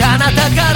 彼方が